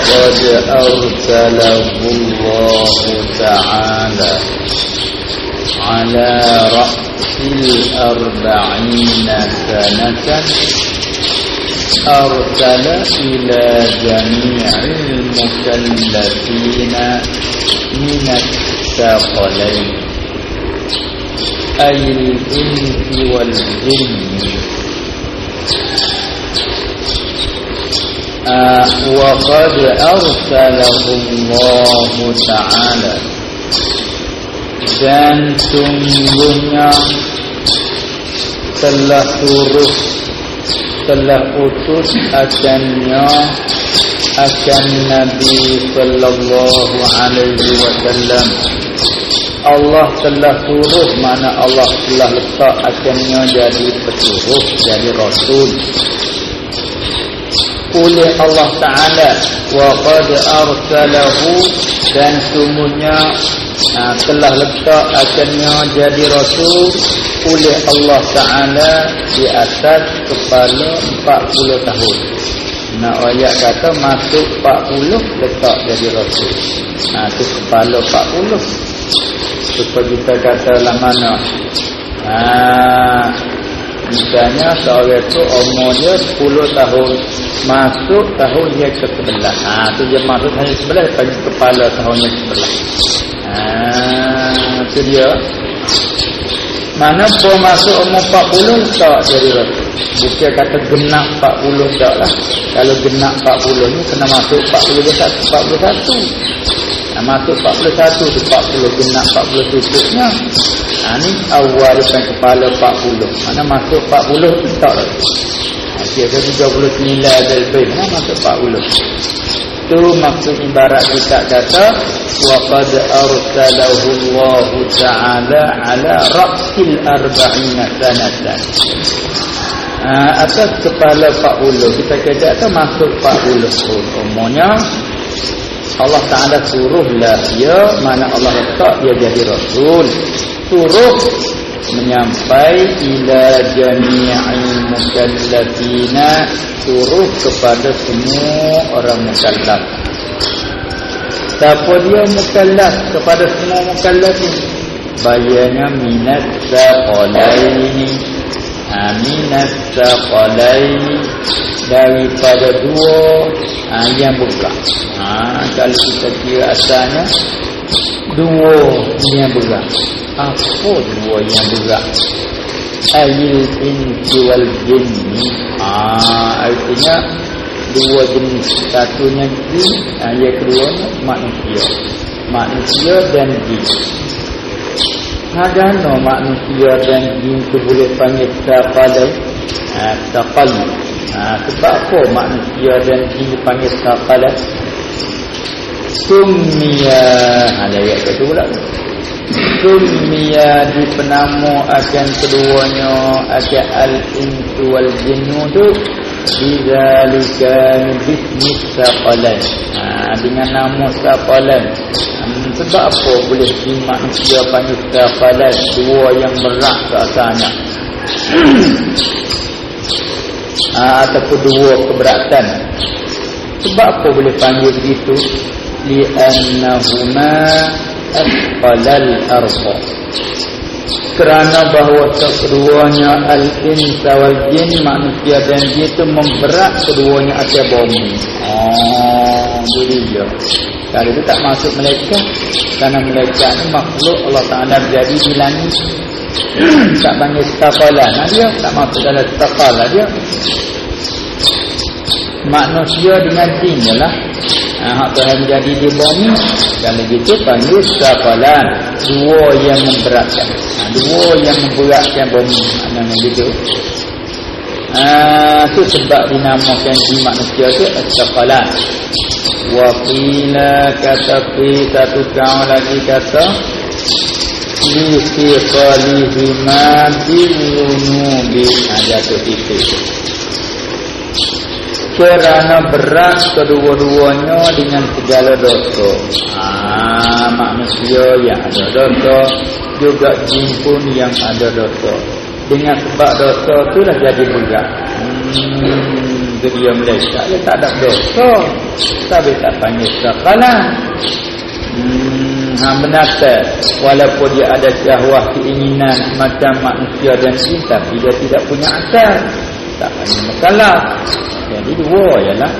وقد أرسله الله تعالى على رأس الأربعين سنة أرسل إلى جميع المكلفين من الثقلين أي الإنس والجن. وقد أرسله الله تعالى dan sungguhnya telah turut telah utus akannya akan Nabi sallallahu alaihi wasallam Allah telah suruh mana Allah telah letak akannya jadi pesuruh jadi rasul oleh Allah Ta'ala. Wa qad arsalahu dan sungguhnya ha, telah letak akannya jadi rasul oleh Allah Ta'ala di atas kepala 40 tahun. Nak ayat kata masuk 40 letak jadi rasul. Ha, itu kepala 40 supaya kita kata lah mana. Ha, misalnya seorang itu umur dia 10 tahun. Masuk tahun dia ke sebelah ha, itu dia masuk tahun sebelah bagi kepala tahunnya sebelah ha, itu dia. Mana pun masuk umur 40 tak jadi bukan kata genap 40 tak lah. Kalau genap 40 ni kena masuk 41 41 nah, masuk 41 tu 40 genap 40 tutupnya ha, ni awal depan kepala 40 mana masuk 40 tu tak lah kira 39 dari lebih mana masuk 40 itu maksud ibarat kita kata waqad arsalahu Allah taala ala ra'sil arba'ina sanatan. Atas kepala 40 kita kata atau masuk 40 tahun umurnya Allah Ta'ala suruhlah dia mana Allah letak dia jadi Rasul suruh menyampai ila jami'il mukallafina suruh kepada semua orang mukallaf. Siapa dia mukallaf kepada semua mukallafin bayarnya minat aminat saqalaini daripada dua ha, yang berat ha, kalau kita kira asalnya dua yang berat apa dua yang berat ayil insi wal jinni. Ha, artinya dua jenis. Satunya jin ha, yang kedua manusia. Manusia dan jin Hadana manusia dan jin itu boleh panggil taqalai ha, taqal ha, sebab apa manusia dan jin dipanggil taqalai Summiya Ada ayat kata pula. Summiya dipenamu akan keduanya Akan al-insu wal-jinnu tu Bizalika bisnis saqalan ha, Dengan nama saqalan hmm, Sebab apa boleh di manusia panggil saqalan Dua yang berat rasanya ha, Ataupun dua keberatan. Sebab apa boleh panggil begitu? Li'annahuma asqalal arba kerana bahawa keduanya al-insa wal jin manusia dan jin itu memberat keduanya atas bumi oh jadi dia kalau itu tak masuk mereka kerana mereka ni makhluk Allah Ta'ala jadi di langit. Tak panggil staqalan dia tak masuk dalam staqalan dia. Manusia dengan jin lah ha, hak Tuhan jadi di bumi kalau gitu panggil sapalan dua yang memberatkan. Ha, dua yang memberatkan bumi. Maknanya gitu ha, tu sebab dinamakan di manusia tu sapalan waqila kata fi satu kaum lagi kata li fi qalihima bil unubi. Ada tu titik kerana berat kedua-duanya dengan segala dosa. Ah, manusia yang ada dosa, juga jin pun yang ada dosa. Dengan sebab dosa itulah jadi berat. Hmm. dia Malaysia dia tak ada dosa tapi tak panggil sakalan hmm, ha, menata walaupun dia ada syahwah keinginan macam manusia dan jin tapi dia tidak punya akal tak panggil makalah jadi dua ialah.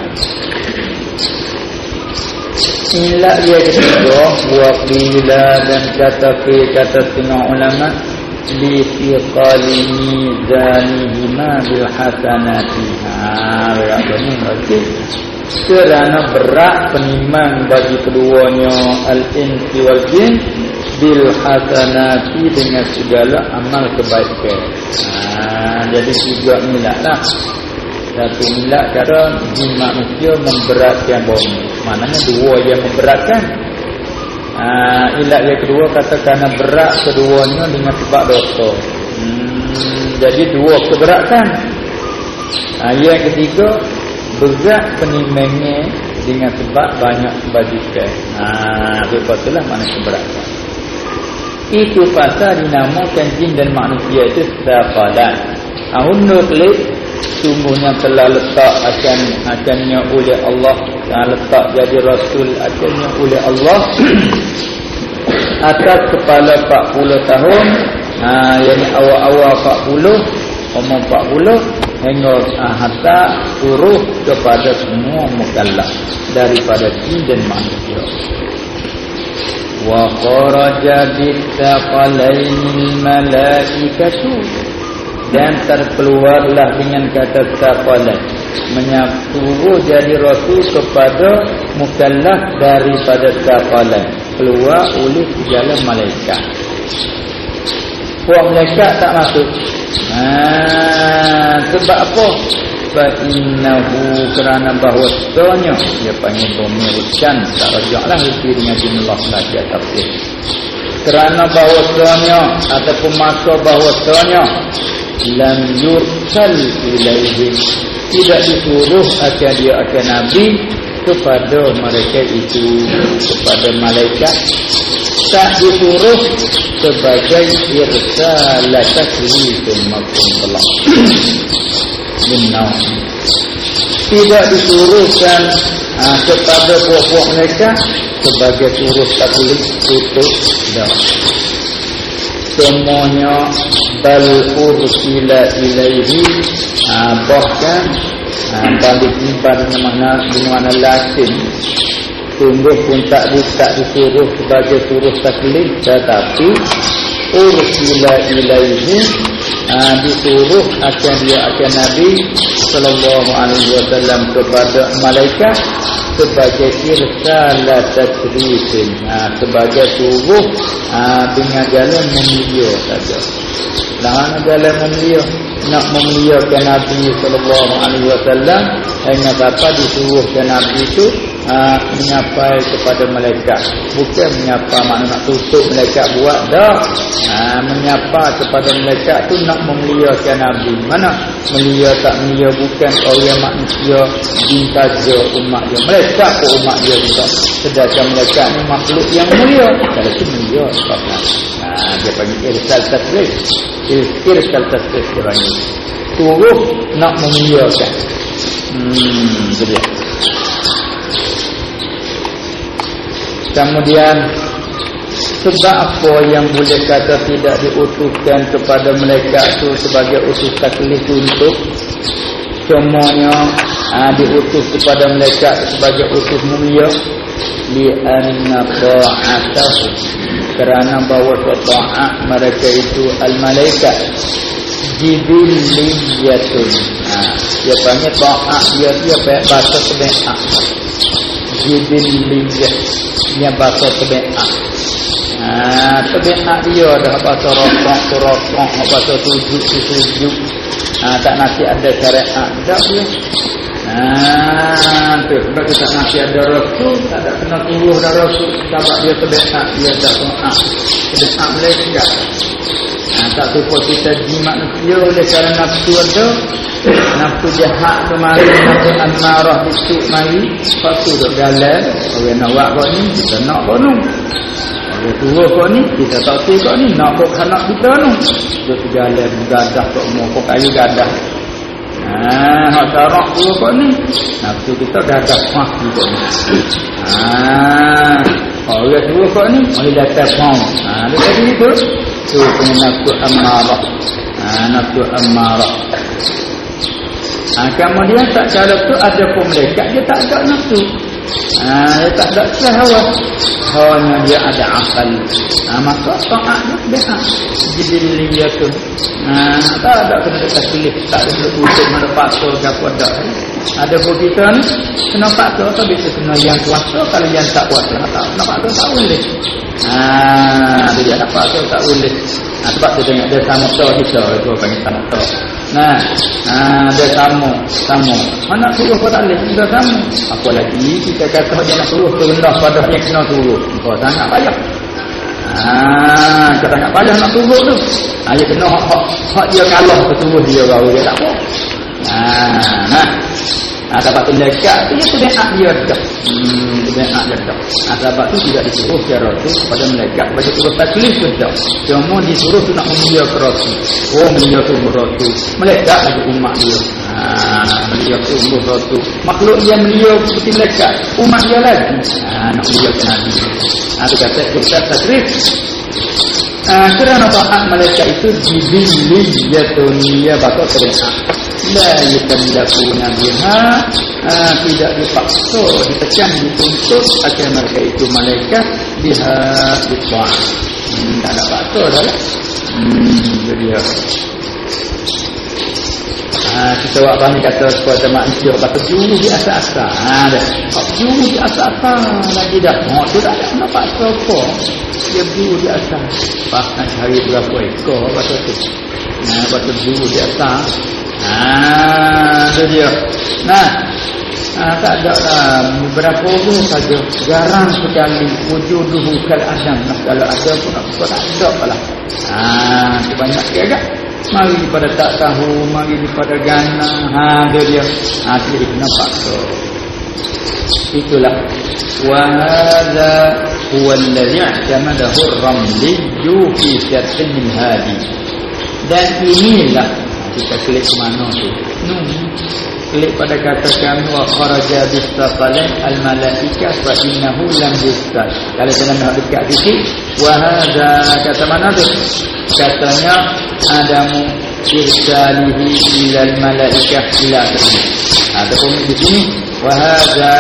Inilah dia ketiga Waqila dan kata kata setengah ulama li fiqali mizanihima bil hasanati ha berapa ni okey kerana berat penimang bagi keduanya al-insi wal jin bil hasanati dengan segala amal kebaikan ha jadi tiga milak lah satu milak kata jin manusia memberatkan bumi maknanya dua yang memberatkan Uh, ilat yang kedua kata kerana berat keduanya dengan sebab dosa. Hmm, jadi dua keberatan. Uh, yang ketiga berat penimangnya dengan sebab banyak kebajikan. Ah, uh, itulah mana keberatan. Itu pasal dinamakan jin dan manusia itu sepadan. Ahun nuklik sungguhnya telah letak akan akannya oleh Allah yang letak jadi rasul akannya oleh Allah atas kepala 40 tahun ha yakni awal-awal 40 umur 40 hingga ha, hatta suruh kepada semua mukallaf daripada jin dan manusia. Wa kharaja bi taqalainil malaikatu. Dan terkeluarlah dengan kata tafalan menyaturuh jadi rasul kepada mukallaf daripada tafalan keluar oleh jalan malaikat. Puak malaikat tak masuk. Ha, sebab apa? Sebab innahu kerana bahawa setelahnya dia panggil bumi hujan tak rajaklah itu dengan jumlah saja tafsir. Kerana bahawa setelahnya ataupun masa bahawa setelahnya lam yursal ilaihim. Tidak disuruh akan dia akan nabi kepada mereka itu kepada malaikat tak disuruh sebagai irsalah taklifin maupun telah Benar. tidak disuruhkan ha, kepada buah-buah mereka sebagai suruh taklif itu dah semuanya bal ursila ilaihi ha, bahkan ha, balik simpan dengan makna dengan makna latin. Sungguh pun tak, di, tak disuruh sebagai suruh taklif tetapi ursila ilaihi ha, disuruh akan dia akan Nabi sallallahu alaihi wasallam kepada malaikat sebagai irsalah tasrifin ha, sebagai suruh ha, dengan jalan memulia saja nah jalan memulia nak memuliakan Nabi wasallam hanya kata disuruhkan Nabi itu ha, menyapai kepada malaikat. Bukan menyapa makna nak tutup malaikat buat dah. Ha, menyapa kepada malaikat tu nak memuliakan Nabi. Mana? Memulia tak memulia bukan orang manusia jin saja umat dia. Malaikat pun umat dia juga. Sedangkan malaikat ni makhluk yang mulia. Kalau tu mulia sebabnya ha, dia panggil irsal tasrif. Irsal tasrif dia panggil. Suruh nak memuliakan. Hmm, dia Kemudian sebab apa yang boleh kata tidak diutuskan kepada mereka itu sebagai utus taklif untuk? Semuanya ha, diutus kepada mereka sebagai utus mulia? Li anna ta'atahu. Kerana bahawa ta'at mereka itu al malaikat jibiliyatun ha, dia panggil ta'at dia dia bahasa sebenarnya jibiliyah yang bahasa tabiat. Ah, tabiat dia dah bahasa rokok, rokok, bahasa tujuk, tujuk. Ah, tak nasi ada syariat tak dia. Ah, tu sebab kita nasi ada rasul, tak ada kena turuh dah rasul, sebab dia tabiat dia tak taat. Tabiat Malaysia. Ah, tak tu kita jimat manusia oleh kerana nafsu ada nafsu jahat kemari nafsu amarah itu mari. Satu dok jalan orang nak buat kau ni kita nak kau ni. Orang tua kau ni kita tak tahu kau ni. Nak kau anak kita ni. Dok jalan gadah kau mau kau kayu gadah Ah, hak tarak tu kok ni. Nafsu kita gagah mati kok ni. Ah, orang tu kok ni boleh datang mau. Ah, dia tadi itu. Tu punya nafsu amarah. Ah, nafsu amarah. Ah, kemudian tak cara tu ada mereka dia tak ada nafsu. Ah, dia tak ada syahwat. Hanya dia ada akal. Ah, maka taat dia biasa. Jibiliyatun. Ah, tak ada kena taklif, tak ada kena mana paksa ke apa dak. Ada pun kita ni kena paksa tapi bisa kena yang kuasa kalau yang tak kuasa tak kena paksa tak boleh. Ah, dia tak paksa tak boleh. Nah, sebab dia tengok dia sama tu kita itu panggil sama tu. Nah, ah, dia sama, sama. Mana suruh tak boleh, dia sama. Apa lagi kita kata dia nak suruh terendah pada yang kena turun. Kau sangat payah. Ah, kita tak payah nak turun tu. Ah, dia kena hak, hak, hak dia kalah ke turun dia baru dia tak apa. Ah, nah. Nah, sebab tu lekat tu dia sudah hak dia dah. Hmm, sudah hak dia dah. Nah, sebab tu tidak disuruh secara tu pada melekat bagi turut taklif tu dah. Cuma disuruh tu nak memulia kerasi. Oh, memulia tu beratu. Melekat lagi umat dia. Ah, memulia tu beratu. Makhluk dia memulia seperti melekat. Umat dia lagi. Ah, nak memulia ke Nabi. Ah, tu kata kita taklif. Ah, kerana taat malaikat itu jibiliyatun ya bakal terlihat la yukallafuna biha ah, tidak dipaksa ditekan dituntut akan mereka itu malaikat biha bitwa'ah hmm, tak ada paksa dah lah. Hmm, jadi ya Ha, kita buat ni? Kata kepada manusia kata juru di atas-atas ha, dah. juru di atas-atas lagi dah. Oh, tu tak ada nampak apa dia juru di atas bahkan hari berapa ekor kata tu nah, kata juru di atas ha, tu dia nah ha, tak ada lah beberapa orang saja jarang sekali wujud duhu kal adam nah, kalau ada pun apa tak ada lah ha, banyak dia agak Mari pada tak tahu, mari pada gana. Ha, dia dia. Ha, dia nampak tu. Itulah. Wa hadha huwa alladhi i'tamadahu ar-ramli fi syarhin min hadi. Dan inilah kita klik mana tu. Nun. Klik pada kata kami wa kharaja bistaqalin al-malaika fa innahu lam yustad. Kalau kita nak dekat sikit, wa hadha kata mana tu? Katanya adamu irsalihi ilal malaikah ila ataupun di sini wa hadza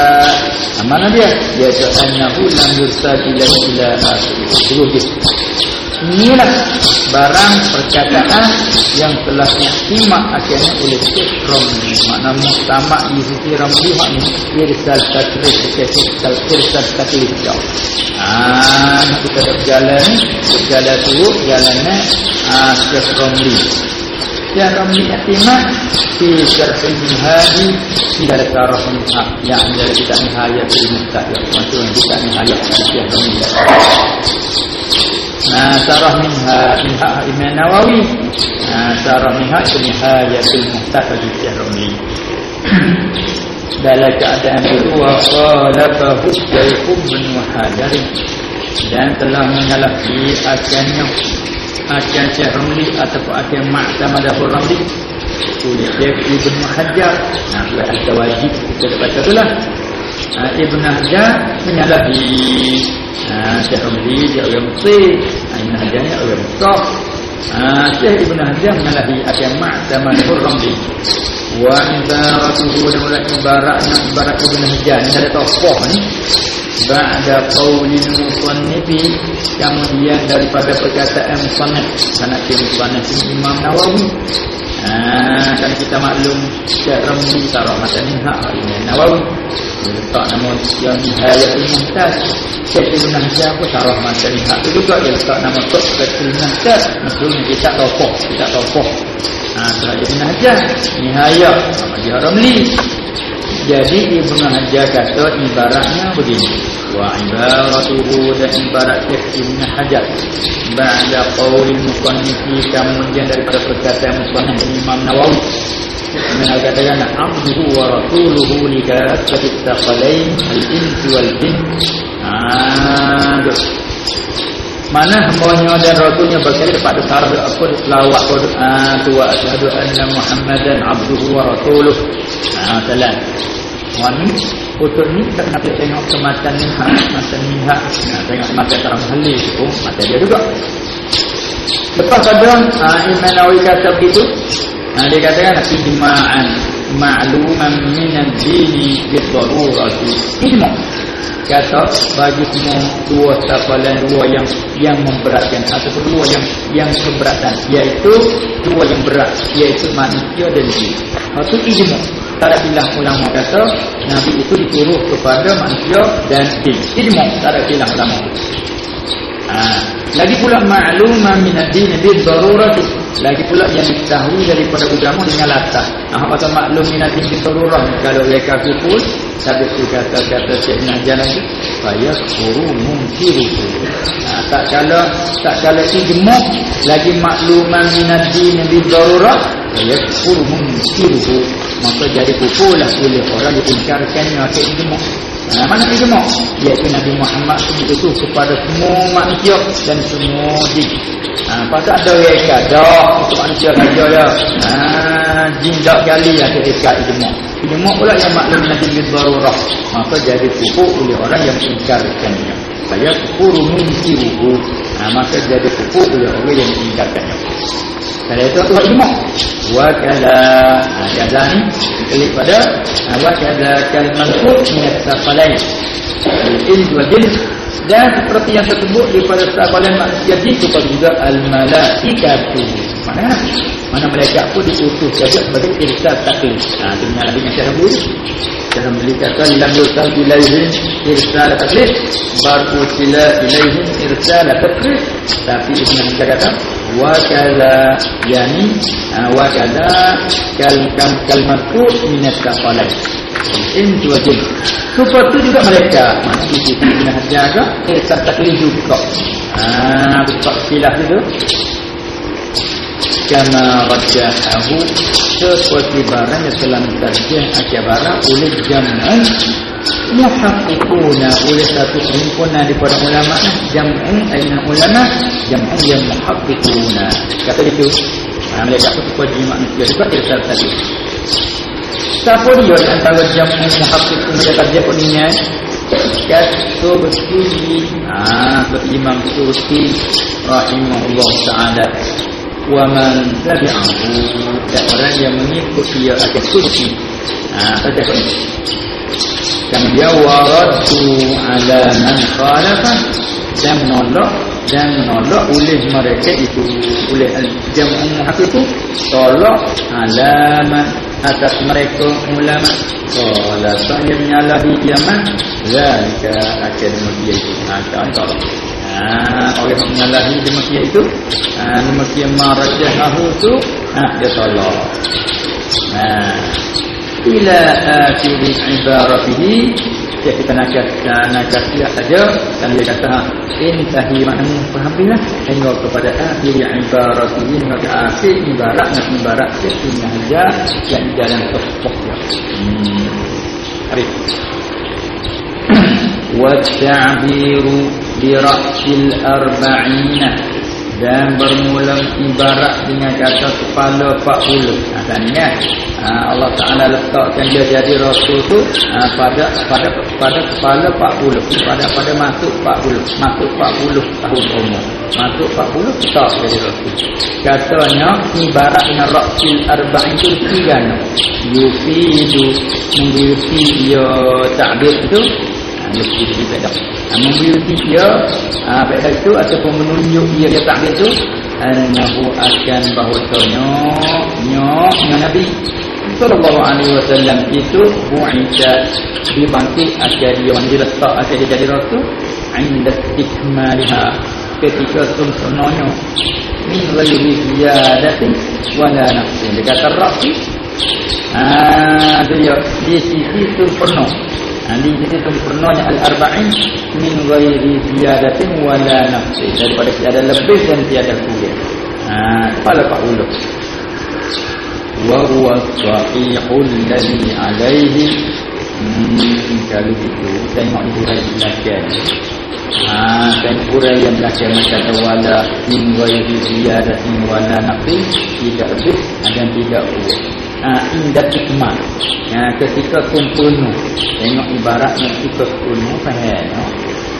mana dia dia annahu lam yursal ila ila akhir inilah barang perkataan yang telah disimak akhirnya oleh Syekh Ramli makna muhtamak di sisi Ramli makna irsal takrif irsal irsal takrif ah kita berjalan berjalan tu jalannya ah Syekh Ramli Syekh Ramli Atimat di syarfin hadi tidak ada taraf minha yang dari kita nihayat ilmu tak maksudnya kita nihayat Syekh Ramli Nah, sarah minha minha Imam Nawawi. Nah, sarah minha nihayatul muhtafid Syarumi. Dalam keadaan itu waqalafahu Syaikhun bin Muhajar dan telah menyalahi akannya akan Syekh Ramli ataupun akan Ma'tamadahul Ramli oleh Syekh Ibn Muhajar nah, ada wajib kita baca itulah uh, Ibn Hajar menyalahi uh, Syekh Ramli dia orang Mesir uh, Ibn Hajar ni orang Mesir uh, Syekh Ibn Hajar menyalahi akan Ma'tamadahul Ramli wa ibaratuhu dan mulai ibaratnya ibarat Ibn Hajar. Ni ada tokoh ni. Ba'da qawlil musannifi kemudian daripada perkataan musannif karena musannif ini Imam Nawawi. Ah, kan kita maklum Syekh Ramli Sarah Matan Minha Imam Nawawi Dia letak nama yang Nihayat Al-Muhtaz Syekh Ibn Hajar pun Sarah Matan Minha Itu juga dia letak nama Kut Ibn Hajar Maksudnya dia tak tokoh Dia tak tokoh. Ah, Sarah Ibn Hajar Nihayat Nama dia Ramli jadi Ibn Hajar kata ibaratnya begini. Wa ibaratuhu dan ibarat Ibn Hajar. Ba'da qawli muqannifi Kemudian daripada perkataan Musannif Imam Nawawi. Mereka katakan Abduhu wa rasuluhu Likat Ketika qalain Al-insi wal-bin Aduh mana hambanya dan rasulnya berkali kepada sarah apa selawat Quran tu wa asyhadu anna Muhammadan abduhu wa rasuluh. Ah salam. Wani untuk ni tak nak tengok kematan ni ha matan ni ha tengok mata terang halil tu mata dia juga. Lepas ada ah Imam Nawawi kata begitu. Ah dia kata kan ijma'an ma'luman min ad-dini bi darurati. Kata bagi semua dua tapalan dua yang yang memberatkan ataupun dua yang yang keberatan iaitu dua yang berat iaitu manusia dan jin. Maksud ijma. Tak ada ulama kata Nabi itu disuruh kepada manusia dan jin. Ijma. Tak ada bilang ulama. Ha. Lagi pula ma'lumah min ad-din bi darurati. Lagi pula yang diketahui daripada agama dengan latar. Apa kata maklum min ad-din bi darurah kalau mereka kumpul Sampai tu kata-kata Syekh Najjar lagi Faya kuru mungkiru ha, Tak kala Tak kala ijmuk Lagi makluman minadi Nabi Zarurah Faya kuru mungkiru Maka jadi kukulah oleh orang Diinkarkannya ke ijmuk ha, Mana ijmuk? Iaitu Nabi Muhammad itu kepada semua manusia Dan semua jin. Ha, Pasal ada reka Dah Untuk manusia saja ya ha, Jin tak kali Ada reka ijmuk Ijma' pula yang maklum Nabi Darurah Maka jadi pupuk oleh orang yang ingkarkannya Saya kuru mintiruhu nah, Maka jadi pupuk oleh orang yang ingkarkannya Kalau itu Allah ijma' Wa kala nah, Kala ni Klik pada Wa kala kalmanfud Minat safalain Al-ilm wa jins dan seperti yang tersebut daripada sahabat manusia itu juga al-malaikatu. Mana? Mana mereka pun diutus saja sebagai irsal taklif. Ha, itu dengan Nabi yang cara bui. Cara beli kata, Lam yusal ilaihim irsal taklif. Baru sila ilaihim irsal taklif. Tapi itu yang kita kata, Wa kala yani, ha, wa kala kal kal kal marfu minat kafalai. In dua jin. Seperti juga mereka. Mana itu kena jaga irsal taklif juga. Ah, betul silah itu kama rajahahu seperti barang yang telah mentarjah akabara oleh jam'an muhaqqiquna oleh satu perhimpunan daripada ulama jam'an aina ulama jam'an yang muhaqqiquna kata itu ha, mereka pun supaya jima manusia juga kita tadi. Siapa dia antara jam'an muhaqqiquna mereka tarjah pun ingat Kata betul Ah, Imam Surti Rahimahullah Ta'ala wa man tabi'ahu. Dan orang yang mengikut dia akan suci. Ha baca ini dan dia waradu ala man khalafa. Dan menolak dan menolak oleh mereka itu. Oleh jamu hak itu tolak alaman atas mereka ulama. Kalau saya menyalahi jaman zalika akan dia itu ha tolak Ha, oleh menyalahi demikian itu ha, demikian marajahahu itu ha, dia salah ha, ila akhiri ibaratihi ya kita nak kata nak kata saja dan dia kata ha, intahi maknanya faham bila hingga kepada akhiri ibaratihi maka akhir ibarat nak ibarat sesungguhnya saja yang jalan tersebut hmm. Hari. والتعبير Biraqil arba'ina. Dan bermula ibarat dengan kata kepala 40 ha, Tanya ha, Allah Ta'ala letakkan dia jadi Rasul tu ha, pada, pada pada kepala 40 Pada pada masuk 40 Masuk 40 tahun umur. Masuk 40 tak jadi Rasul. Katanya ibarat dengan Raqil arba'in tu Tiga ni Yufi itu Yufi ya takbir tu itu mesti kita dah memiliki dia apa itu ataupun menunjuk dia dia tak itu annahu akan bahwasanya nyok nabi. Sallallahu alaihi wasallam itu bu'ita dibangkit akan dia yang diletak akan dia jadi rasul inda ikmaliha ketika sempurnanya min ghairi ziyadatin wala nafsin dia kata rasul ah dia di sisi sempurna Nanti kita sempurnanya al-arba'in min ghairi ziyadatin wala nafsi daripada tiada lebih dan tiada kurang. Ha, kepala Pak Ulu. Wa huwa sahihul ladzi alaihi hmm, kalau itu tengok dari belakang. Ha, dan yang belakang macam wala min ghairi ziyadatin wala naqin tidak lebih dan tidak kurang. Ha, indah hikmah. Ha, ketika kumpulnya tengok ibaratnya ketika kumpulnya faham. No?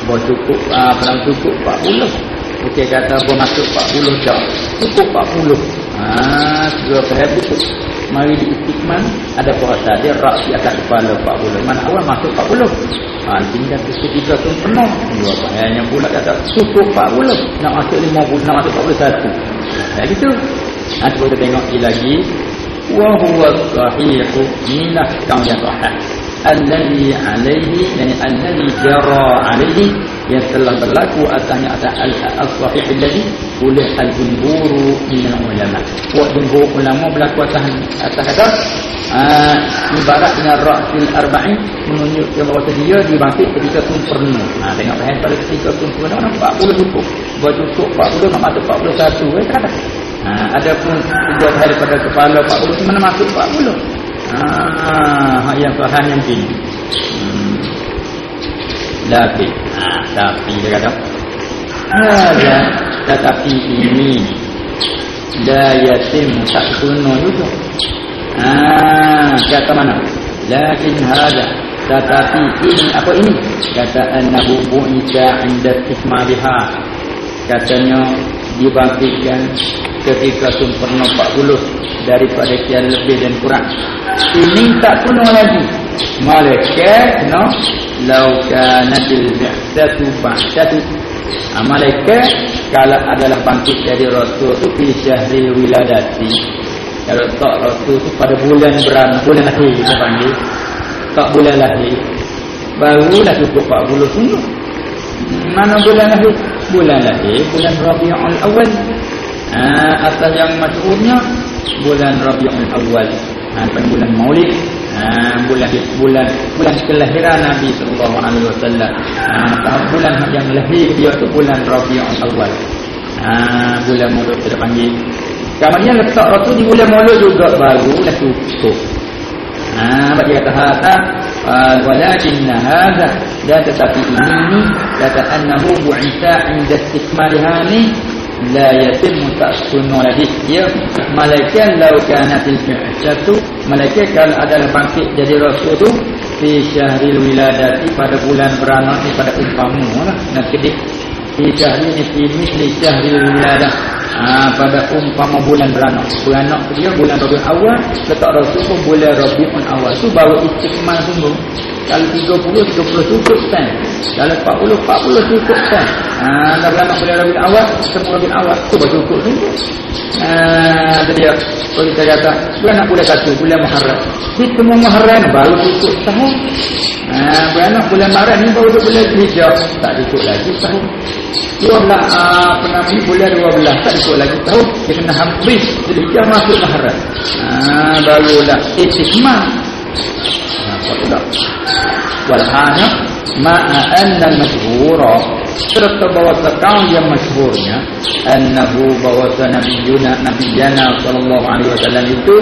Bahawa cukup, uh, perang cukup 40. Okey kata apa masuk 40 tak. Cukup 40. Ha, sudah faham itu. Mari diiktikman ada puasa dia rak di atas kepala 40. Mana awal masuk 40. Ha, tinggal ketika tu penuh. Dua bahayanya pula kata cukup 40. Nak masuk 50, nak masuk 41. Ya gitu. Ha, cuba kita tengok lagi. Wa huwa sahihu minah kang yang sahih. Alladhi alaihi yani alladhi jara alaihi yang telah berlaku atasnya atas al-sahih alladhi oleh al-jumhur min ulama. Wa jumhur ulama berlaku atas atas kata uh, ibarat dengan ra'sil arba'in menunjukkan bahawa dia dibangkit ketika sempurna. Ha, tengok bahan pada ketika sempurna nampak 40 cukup. Buat cukup 40 nak masuk 41 eh tak ada. Ha, ada pun tiga hari pada kepala 40 mana masuk 40. Ah, yang Tuhan yang begini. Hmm. Tapi, ah, tapi dia kata, ada tetapi ini la yatim tak kuno juga. Ah, kata mana? Lakin hada tetapi ini apa ini? Kata annahu bu'ita 'inda ismaliha. Katanya dibangkitkan ketika sempurna 40 daripada kian lebih dan kurang. Ini tak kuno lagi. Malaikat no? Lau kanatil bi'satu ba'satu ha, malaikat kalau adalah bangkit dari rasul tu fi syahril wiladati. Kalau tak rasul tu pada bulan beran bulan lahir kita panggil. Tak bulan lahir. Barulah cukup 40 sungguh mana bulan lahir? Bulan lahir bulan Rabiul Awal. Ha, asal yang masyhurnya bulan Rabiul Awal. Ha, bulan Maulid. Ha, bulan bulan bulan kelahiran Nabi sallallahu alaihi wasallam. Ha, bulan yang lahir dia tu bulan Rabiul Awal. Ha, bulan Maulid kita panggil. Kemudian letak rasul di bulan Maulid juga baru dah cukup. Ha, bagi kata hata walakin hadha dan tetapi ini kata annahu bu'ita inda istikmaliha ni la yatimmu ta'sunu lagi. Dia malaikat law kanatil fi'satu malaikat kalau adalah bangkit jadi rasul tu fi syahril wiladati pada bulan beranak ni pada umpamu lah nak kedik fi syahril ni fi misli syahril wiladah ha, pada umpama bulan beranak. Beranak dia bulan Rabiul Awal letak rasul pun bulan Rabiul Awal. Tu baru istikmal sungguh kalau 30 30 cukup kan? Kalau 40 40 cukup kan? Ha dah beranak bulan Rabiul Awal semua Rabiul Awal. Tu baru cukup sungguh ha jadi kalau kita kata beranak bulan satu bulan Muharram. Itu Muharram baru cukup tahun ha beranak bulan Maret ni baru bulan Hijrah tak cukup lagi tahun 12 uh, pernah ni? Bulan 12 tak ikut lagi. Tahu dia kena habis jadi dia masuk mahram ha barulah. Istiqmah ha apa pula wal hanya ma'a anna al-mashhura serta bahawa sekal yang masyhurnya annahu bahawa nabiyuna nabiyana sallallahu alaihi wasallam itu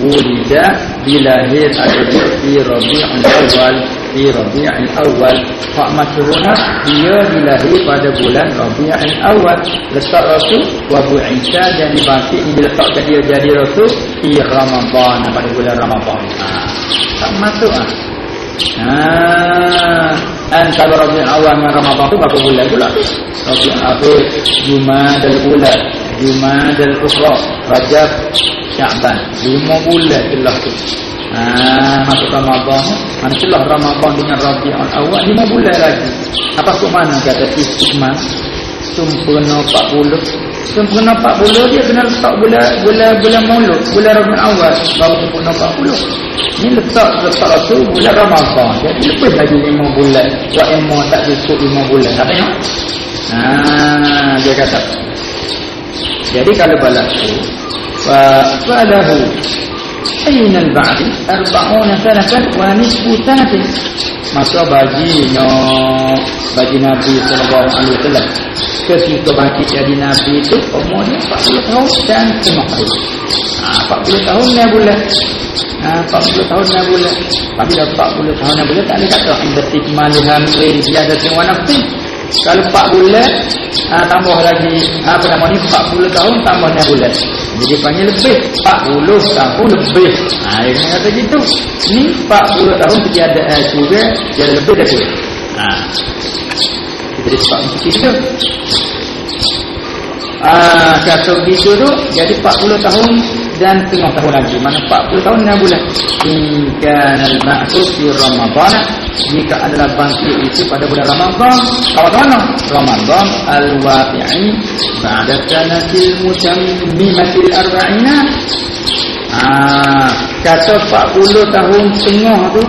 wulida dilahir atau di Rabiul Awal di Rabiul Awal Pak masyhurnya dia dilahir pada bulan Rabiul Awal letak Rasul wa bu'isa dan dibangkit diletakkan dia jadi Rasul di Ramadan pada bulan Ramadan. Ha. tak masuk ah Ah, antara Rabiul Awal dengan Ramadan tu berapa bulan pula? Rabiul Awal, Jumadal Ula, Jumadal Ukhra, Rajab, Sya'ban. Lima bulan telah tu. Ah, masuk Ramadan, mancelah Ramadan dengan Rabiul Awal lima bulan lagi. Apa tu mana kata istiqmah? Sempurna 40 Sempurna 40 dia kena letak bulan bulan bulan mulut Bulan Rabiul Awal Baru sempurna 40 ini letak letak tu bulan Ramadhan. Jadi lebih lagi lima bulan. Wa emma tak cukup lima bulan. Tak tengok? Ha, dia kata. Jadi kalau balas tu, fa falahu ayin al-ba'di arba'una sanatan wa nisfu sanatin. Maka baginya bagi Nabi wasallam. Ketika bangkit jadi Nabi itu umurnya 40 tahun dan tahun. Ha, 40 tahun dan bulan. Ha, 40 tahun enam bulan. Tapi dah 40 tahun enam bulan tak ada kata. Inda tikmaliha min dia ada semua nafsi Kalau 4 bulan ha, tambah lagi apa nama ni 40 tahun tambah 6 bulan. Jadi panggil lebih 40 tahun lebih. Ha dia kata gitu. Ni 40 tahun tiada eh, juga jadi lebih dari. Ha. Jadi sebab itu Ah, kata begitu tu jadi 40 tahun dan tengah tahun lagi. Mana 40 tahun dan bulan. Hingga al-ba'su fi Ramadan. Jika adalah bangkit itu pada bulan Ramadan. Kalau mana? Ramadan al-wafi'i ba'da sanatil mutammimatil arba'ina. Ah, kata 40 tahun tengah tu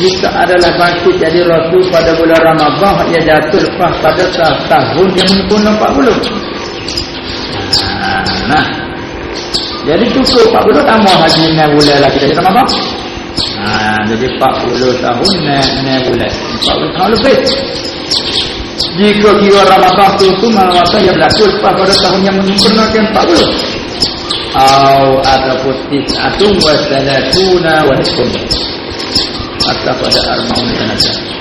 jika adalah bangkit jadi rasul pada bulan Ramadan ia jatuh lepas pada tahun yang menyempurna 40 Nah. Jadi cukup 40 tambah lagi 6 bulan lagi dari Ramadan. Ha, jadi 40 tahun 6 bulan. 40 tahun lebih. Jika kira Ramadan tu tu masa yang lepas pada tahun yang menyempurnakan 40. Au ataupun tis'atun wa salatuna wa nisfun. Atau pada arma'un sanatan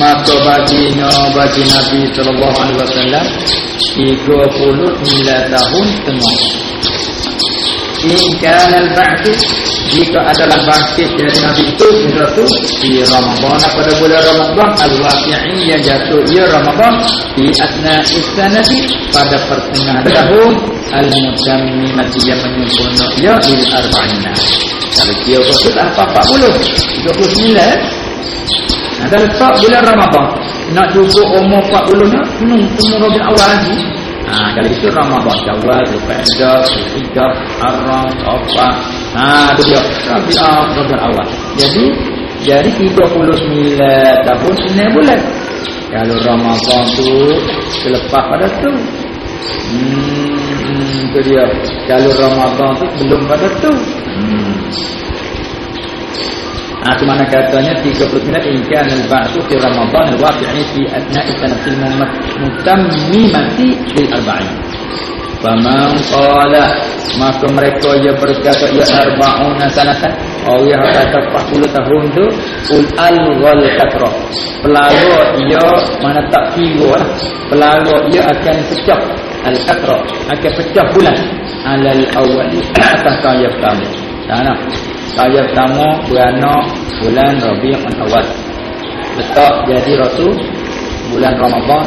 maka baginya bagi Nabi sallallahu alaihi wasallam 39 tahun tengah. Jika al-ba'thi jika adalah bangkit dari Nabi itu itu di Ramadan. Pada bulan Ramadan al-waqi'i yang jatuh ia Ramadan di asna istanati pada pertengahan tahun al-mutammimati yang menyempurna ia il arba'ina kalau dia berkata 40 29 Nah, dah letak bulan Ramadhan. Nak cukup umur 40 nak penuh penuh Rabiul Awal lagi. Ha, kalau itu Ramadhan Syawal, Zulqa'dah, Zulhijjah, Haram, Safar. Ha, itu dia. Rabiul Rabiul Awal. Jadi jadi 39 tahun 9 bulan. Kalau Ramadhan tu selepas pada tu. Hmm, itu dia. Kalau Ramadhan tu belum pada tu. Hmm. Ha, mana katanya 39 inkan al-ba'su fi Ramadan al-waqi'i fi adna'i sanatil mutammimati lil arba'in. Faman qala maka mereka ia berkata ya arba'una sanatan. Oh ya kata 40 tahun tu ul al-ghal katra pelalu ia mana tak kira lah. Pelalu ia akan pecah al-katra akan pecah bulan. Alal awali atas kaya pertama. Tak saya pertama beranak bulan Rabiul Awal. Letak jadi rasul bulan Ramadan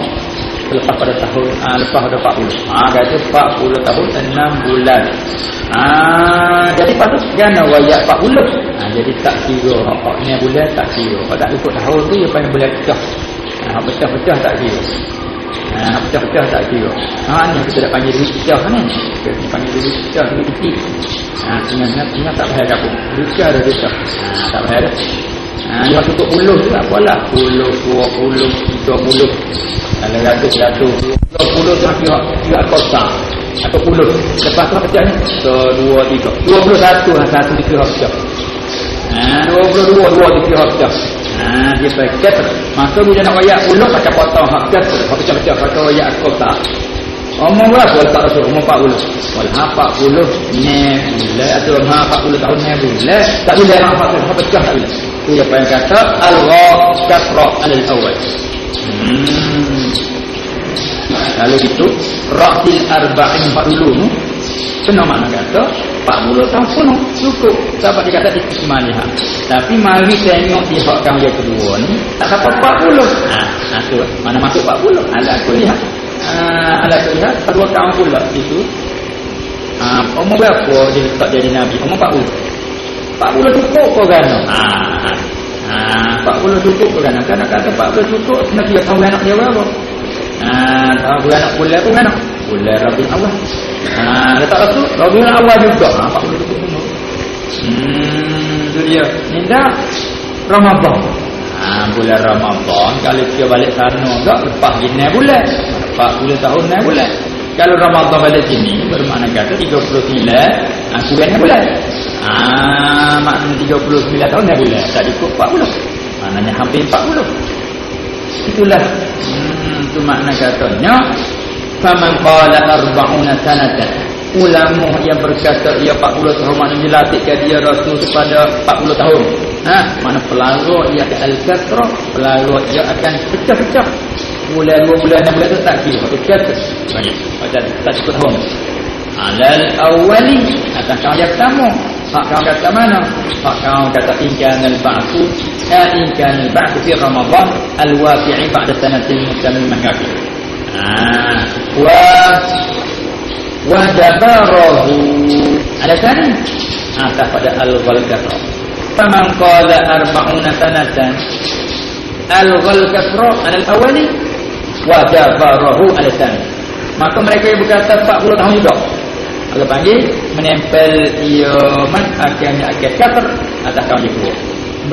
lepas pada tahun ah lepas pada 40. Ah kata 40 tahun 6 bulan. Ah jadi patut gana wayak 40. Ah jadi tak kira ni bulan tak kira. Kalau tak ikut tahun tu dia panggil bulan pecah. Ah pecah-pecah tak kira. Ah pecah-pecah tak kira. Ah ni kita dah panggil duit pecah ni. Kita panggil pecah duit kecil. Ha, ingat ingat tak payah kapu. Duka ada duka. Ha, tak payah dah. Ha, yang cukup puluh tu tak apalah. Puluh, dua puluh, tiga puluh. Kalau ratus, ratus. Dua puluh tu hati hak kota. Atau puluh. Lepas tu pecah ni. So, dua, tiga. Dua puluh satu, ha, satu di kira pecah. Ha, dua puluh dua, dua di kira pecah. Ha, dia pakai keter. Maka bila nak wayak puluh, pakai potong hak keter. Hak pecah-pecah, pakai wayak kota. Omong berapa wal tak rasul umur 40. Wal ha 40 ne bila atau ha 40 tahun ne bila tak boleh ha 40 ha pecah tak boleh. Tu dia yang kata al gha kasra al awal. Hmm. Lalu itu ra'til arba'in 40 tu kena makna kata 40 tahun penuh cukup. Dapat dikata ikmaliha tapi mari tengok di hak kamu yang kedua ni tak dapat 40 ha, ha tu mana masuk 40 ada aku lihat. Uh, ala lihat. Kedua tahun pula itu. Uh, umur berapa dia tak jadi Nabi? Umur 40 40 cukup kau kan ah uh, 40 cukup kau kan kan kata 40 cukup nak dia tahu anak dia berapa. Uh, tahu anak bulan tu kan bulan Rabi Allah ah uh, tak tu Rabi Allah juga. Ah 40 cukup hmm tu dia. Ni dah Ramadan. Ha, bulan Ramadan kalau kita balik sana enggak lepas gini bulan 40 tahun naik bulan kalau Ramadan balik sini bermakna kata 39 ha, kurang bulan ha, maknanya 39 tahun naik bulan tak cukup 40 maknanya hampir 40 itulah. Hmm, itu makna katanya faman qala arba'una sanatan. Ulama yang berkata ia 40 tahun maknanya dilatihkan dia rasul kepada 40 tahun. Ha? Mana pelarut ia akan al-kasrah pelarut ia akan pecah-pecah. Bulan dua bulan enam bulan tak kira. Tu kata banyak. Macam tak cukup tahun. Alal awali atas kau yang pertama. Hak kau kata mana? Hak kau kata inkan al-ba'su ya inkan al-ba'su fi ramadhan al-waqi'i ba'da sanatin kafir ah wa wa dabarahu ada kan atas pada al-ghalqara faman qala arba'una sanatan. Al-ghalqara al-awali wa dabarahu al-thani maka mereka yang berkata 40 tahun juga Allah panggil menempel ia man akhirnya akhir kafir atas dia kedua.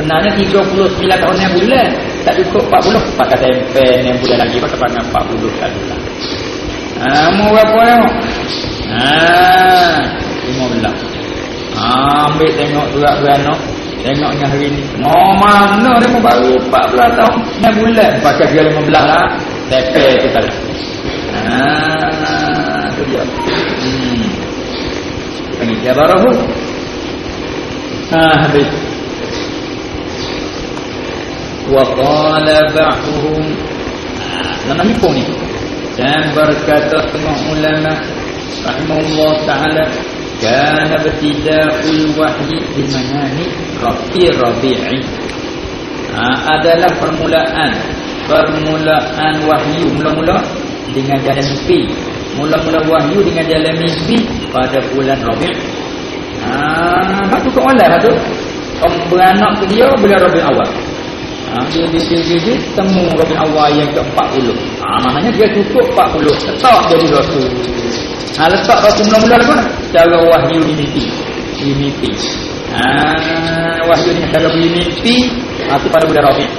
Benarnya 39 tahun yang bulan tak cukup 40 pakai tempel yang bulan lagi pakai panggil 40 kali lah. Ha, mau berapa ya? Ha, 15. Ha, ambil tengok surat beranak. Tengoknya hari ni. Mau mana dia mau baru 14 tahun yang bulan pakai dia 15 lah. Tempel tu tadi. Ha, tu dia. Hmm panggil jabarahu ha habis hipo ni. Dan berkata semua ulama rahimahullah taala kana ibtida'ul wahyi di mana ni rafi rabi'i. Ha, adalah permulaan permulaan wahyu mula-mula dengan jalan mimpi mula-mula wahyu dengan jalan mimpi pada bulan Rabi' ah satu soalan satu om beranak ke dia bulan Rabi' awal ah dia dia dia, dia, dia temu Rabi' awal yang ke-40 ah maknanya dia cukup 40 letak jadi rasul ah letak rasul mula-mula apa cara wahyu di mimpi ah wahyu ni cara di mimpi ah pada bulan Rabi'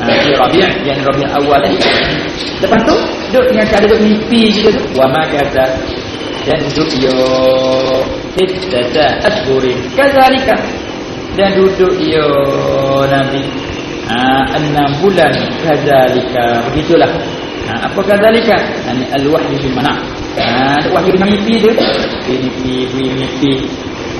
Nabi Rabi' yang Rabi' awal tadi. Lepas tu duduk dengan cara duduk mimpi kita tu. Wa ma kata dan duduk yo. Hiddata ashhurin kadzalika dan duduk yo Nabi ha, enam bulan kadzalika begitulah ha, apa kadzalika ini al-wahyu bil mana ha, wahyu dengan mimpi tu mimpi mimpi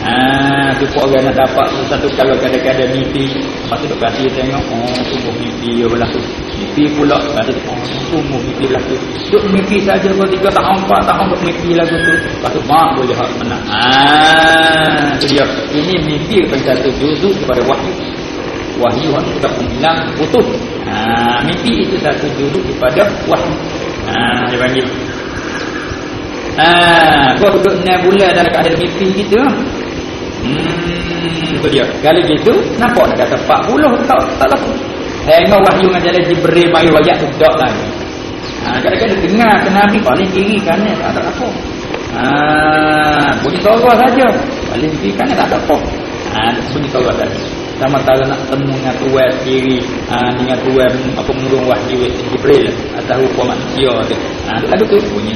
Ah, tu orang nak dapat satu kalau kadang-kadang mimpi, lepas tu kasi tengok, oh sungguh mimpi dia berlaku. Mimpi pula, lepas tu oh sungguh mimpi berlaku. Duk mimpi saja kau tiga tahun, empat tahun duk mimpi lagu tu. Tu mak boleh hak menang. Ah, tu dia. Ini mimpi pada juzuk kepada wahyu. Wahyu itu tak bilang putus. Ah, mimpi itu satu juzuk kepada wahyu. Ah, dia panggil. Ah, kau duduk 6 bulan dalam keadaan mimpi kita. Hmm, itu dia. Kalau gitu, nampak nak kata 40 tak tak laku. Tengok wahyu dengan jalan Jibril mai wayat tu tak lagi. Ha, kadang-kadang dengar ke Nabi paling kiri kanan tak ada apa. Ha, bunyi suara saja. Paling kiri kanan tak ada apa. Ha, bunyi suara saja. Sama tak nak temu dengan tuan kiri ha, dengan tuan apa murung wahyu Jibril atau hukum manusia tu. Ha, ada tu bunyi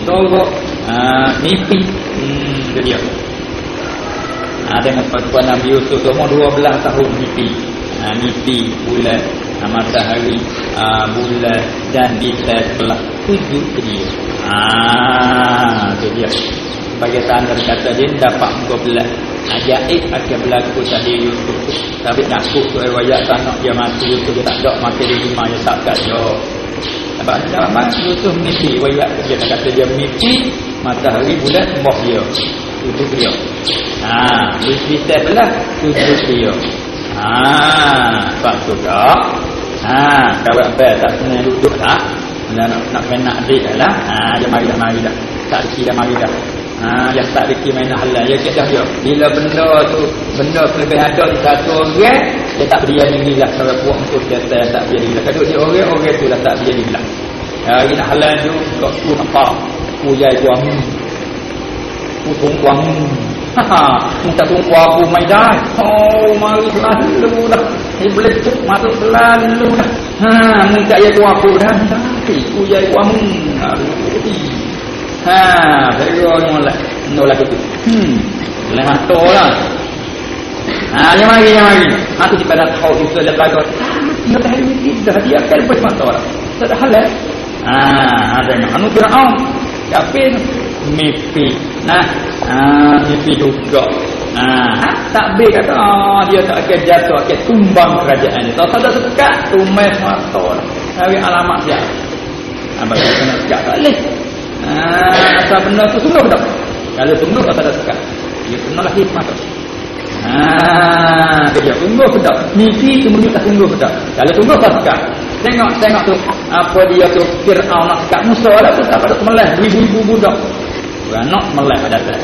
ha, mimpi. Hmm, itu dia. Ha, dengan perempuan Nabi Yusuf tu umur 12 tahun mimpi ha, mimpi bulan ha, matahari ha, bulan dan bintang sebelah tujuh ke dia. Ha, tu dia. Bagi tanda kata dia dapat muka belah ajaib akan berlaku tadi tapi nakut tu riwayat tak dia mati Yusuf dia tak ada mati di rumah dia tak kat dia sebab dalam Yusuf mimpi riwayat dia kata dia mimpi matahari bulan moh dia tujuh dia. Ha, bisa belah tujuh dia. Ha, sebab tu tak. Ha, kawan apa tak kena duduk tak? Nak nak, nak kena adik lah. Ha, dia mari dah mari dah. Tak dah mari dah. Ha, yang tak reki main halal. Ya kita dia. Bila benda tu, benda lebih ada di satu orang, dia tak berdiri diri lah. Kalau puak untuk kita tak berdiri diri lah. Kalau dia orang, orang tu lah tak berdiri diri lah. Ha, ini halal tu, kau tu nampak. Kuyai tu, hmm tung quang ha minta tung aku mai dah oh mari selalu dah iblis tu masuk selalu dah ha minta ya tua aku dah tapi ku ya kamu ha saya nolak nolak itu. Hmm. Lemah to lah ha yang mari yang mari. Aku di pada tahu itu ada kata dia dah ini dah dia akan bermata tak ada halal ha ada anu Firaun kafir mimpi. Nah ah mimpi juga. Nah tak be kata oh, dia tak akan jatuh akan tumbang kerajaan dia tak ada sekat tumai mata tapi alamat dia Apa nak sekat tak boleh. Ah, asal benda tu sungguh tak? Kalau sungguh tak ada sekat. Dia kena lah hikmah tu. Ah, dia sungguh tak? Mimpi tu menunjuk tak sungguh tak? Kalau sungguh tak sekat. Tengok, tengok tu. Apa dia tu Fir'aun nak sekat Musa lah tu. Tak pada semelah. Ribu-ribu budak. Beranak semelah pada atas.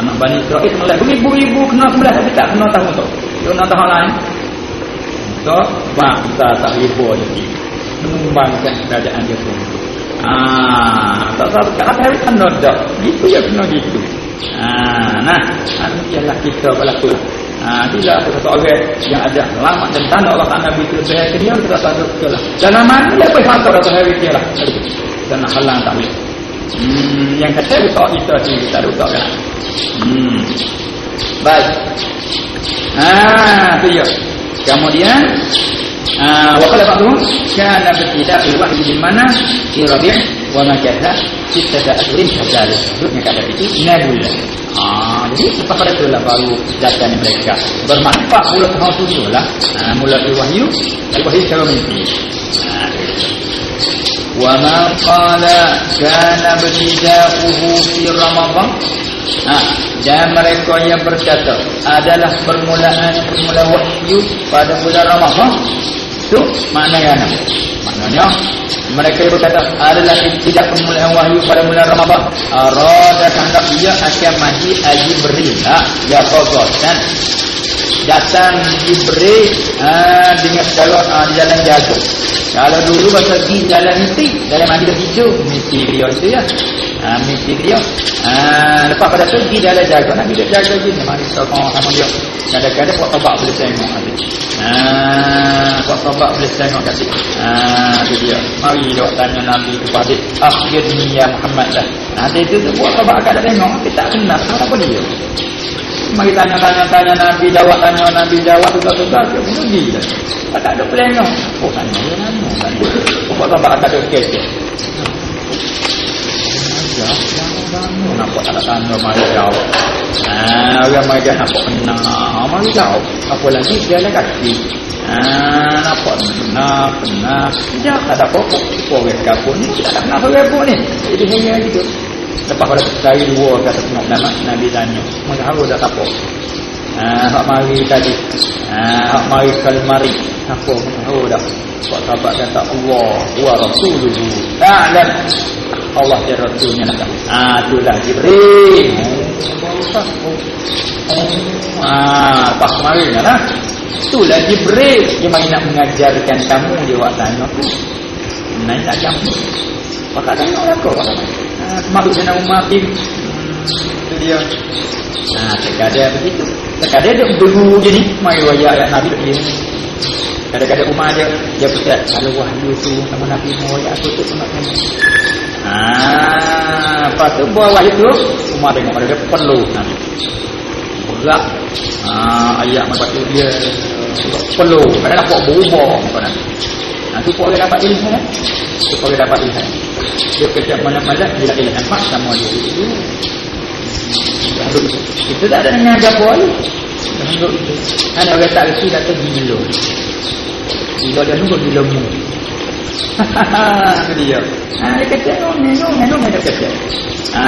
Anak Bani Israel semelah. Ribu-ribu kena semelah. Tapi tak kena tahu tu. Dia kena tahu lain. So, bangsa tak ribu je. Menumbangkan kerajaan dia pun. Ah, tak tahu kat atas kena dah. Gitu ya kena gitu. Ah, nah, adalah kita berlaku. Ah, bila ada satu orang yang ada selamat dan tanda Allah Taala Nabi itu lebih ke dia kita tak ada lah. Dalam mana dia pun satu atau hari dia lah. Dan halang tak boleh. Hmm, yang kata kita kita sih kita ada tak kan. Hmm. Baik. Ah, tu ya. Kemudian Ah, wa qala ba'dhum kana ibtida'ul wahyi di mana di Rabi' wa ma jadda sittata ashhurin kadzalik. Maksudnya kata itu nabula. Ah, jadi apa pada itulah baru datang mereka bermanfaat mula tahun tu lah. Ah, mula wahyu, wahyu kalau mimpi. Ah, wa ma qala kana ibtida'uhu fi Ramadan Ha, dan mereka yang berkata adalah permulaan permulaan wahyu pada bulan Ramadan itu makna yang maknanya mereka berkata adalah tidak permulaan wahyu pada bulan Ramadan arada kehendak dia akan mati haji beri. Ha, ya dan datang diberi ha, dengan segala ha, di jalan jatuh kalau dulu masa di jalan mimpi dalam mandi hijau mimpi dia itu ya. Ha, mimpi dia. Ha, lepas pada tu di jalan jaga. Nabi dia jaga je. Mari sama sama dia. Kadang-kadang buat tabak boleh tengok nanti. Ha, buat tabak boleh tengok kat situ ha, itu dia. Mari dia tanya Nabi kepada akhir ni ya Muhammad dah. Nanti itu buat tabak kat tengok. Kita tak kenal apa dia Mari tanya-tanya-tanya Nabi jawab tanya Nabi jawab tukar-tukar dia pergi dah. Tak ada pleno. Oh tanya dia nanya. Pokok tak ada kes dia. Nampak tak ada tanya mari jawab. Ah, orang mari dia nampak kena. Mari jawab. Apa lagi dia ada kaki. Ah, nampak kena, kena. Dia tak ada pokok. Pokok kapun ni. Tak repot ni. Jadi hanya gitu. Lepas pada dari dua kata tengok nama Nabi tanya. Masa harus dah apa? Ah, hak mari tadi. Ah, hak mari kali mari. Apa? Oh dah. Pak sahabat kata Allah wa rasuluhu. Ta'lam. Allah dan Rasulnya nak. Ah, itulah Jibril. Ah, pas mari lah. Itulah Jibril yang main nak mengajarkan kamu dia buat tanya. Naik tak jam. Pakak tengok lah kau. Masuk sana Umar tim. Itu dia. Nah, terkadang begitu. Terkadang dia berguru je ni. Mari wajah ayat Nabi dia. Kadang-kadang Umar dia, dia pecat. Kalau wahyu tu sama Nabi mau aku tu nak tengok. Ah, lepas tu buah wahyu tu, Umar tengok dia perlu Nabi. Berat. Ah, ayat masa tu dia perlu. Kadang-kadang buat berubah. Nanti pun orang dapat ilmu orang dapat ilmu. Dia kejap mana-mana bila ilmu mak sama dia itu. Itu tak ada dengan apa lagi. Kan orang tak resi kata gila. Gila dia nunggu gila mu. Itu dia. Ha, dia kata, no, no, no, no, dia kata. Ha,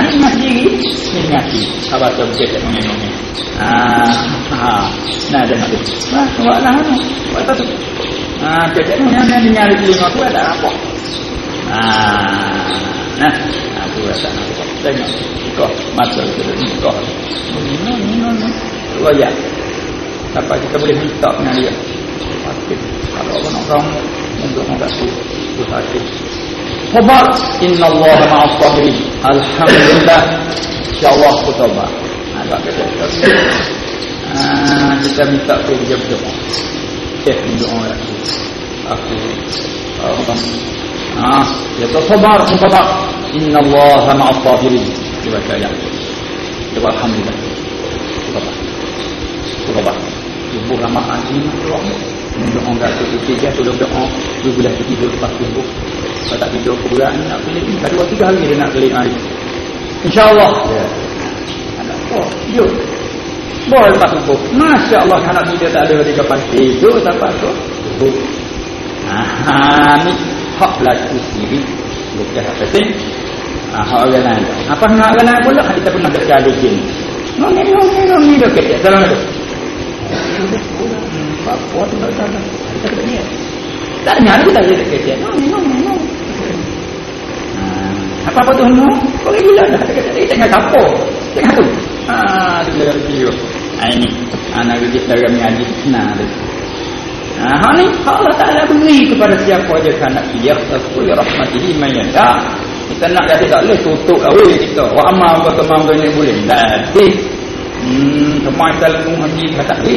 ini ingat diri, ingat diri. Apa tu dia kata, no, no, no. Ha, ha, nah, dia nak tu. Ha, buat lah, buat tu? Ha, cakap ni yang dia nyari telinga tu ada apa? Ha, nah, aku rasa nak tengok. Kau mata tu kau. Ini ini ini. Loyak. Apa kita boleh minta dengan dia? Pasti. Kalau orang orang untuk orang tu, tu sakit. Sabar. Inna Allah ma'as sabirin. Alhamdulillah. InsyaAllah aku sabar. Ada kata kita. Ah, kita minta tu dia berdoa. Syekh doa aku apa ah ya sabar sabar inna allaha ma'as sabirin coba saya coba alhamdulillah coba coba ibu lama haji doa doa enggak tu tiga tu doa tu boleh tidur lepas ibu kalau tak tidur kebulan nak pilih dua tiga hari dia nak pilih hari. Insyaallah. Ya. Ada oh yuk boleh lepas subuh. Masya Allah anak kita tak ada di depan. Itu tak apa. Tu. Ah, ni hak laku sendiri. Bukan apa sih ha, hak orang lain. Apa nak orang lain pula kita pernah bercakap jin no ni no ni no ni dekat ya apa tu tak ada. Kita ni nyari kita jadi ya no ni no ni no apa apa tu no. Kau gila dah kita tengah kapur tengah tu. Ah tu dia ah ini. Anak kita kami nah Nah, ha ni Allah Taala beri kepada siapa aja nak dia tasbih rahmatihi man yasha. Kita nak kata tak boleh tutup weh kita. Wa amma wa tamam ni boleh. Tapi hmm semua ilmu mesti kata ni.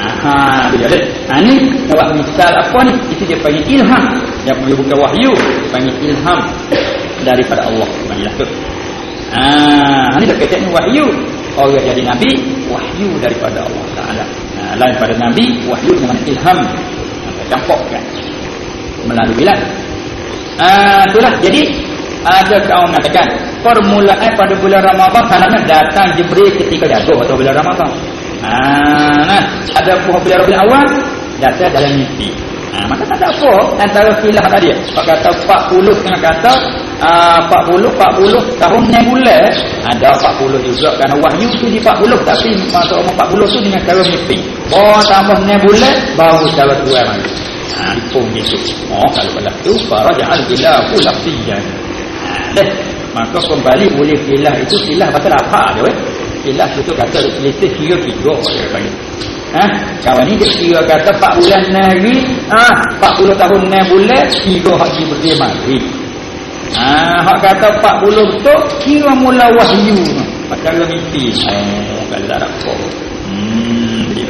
Ha ada. Ha ni buat misal apa ni? Itu dia panggil ilham. Yang boleh bukan wahyu, panggil ilham daripada Allah Subhanahu wa Ah, ini dah kata wahyu. Orang jadi nabi, wahyu daripada Allah Taala. Nah, lain pada nabi, wahyu dengan ilham. Campurkan melalui lah. Ah, itulah. Jadi ada kaum mengatakan permulaan pada bulan Ramadan sanadnya datang Jibril ketika jatuh atau bulan Ramadan. Ah, nah, ada bulan Rabiul Awal datang dalam mimpi. Ha, maka tak ada apa antara khilaf tadi. Pak kata 40 dengan kata uh, 40 40 tahun ni bulan ada 40 juga kerana wahyu tu di 40 tapi masa umur 40 tu dengan cara mimpi. Oh tambah ni bulan baru cara tua mari. Ha pun gitu. Oh kalau belah tu para ja'al bila fulasiyan. Ha deh maka kembali boleh khilaf itu khilaf pasal apa dia weh? Khilaf itu kata selesai kira tiga dia panggil. Ha? Kawan ni dia kira kata 4 bulan hari, ha? 40 tahun 6 bulan, kira haji mari. Ha, hak kata 40 betul, kira mula wahyu. Macam mimpi. Oh, kalau tak apa. Hmm, dia.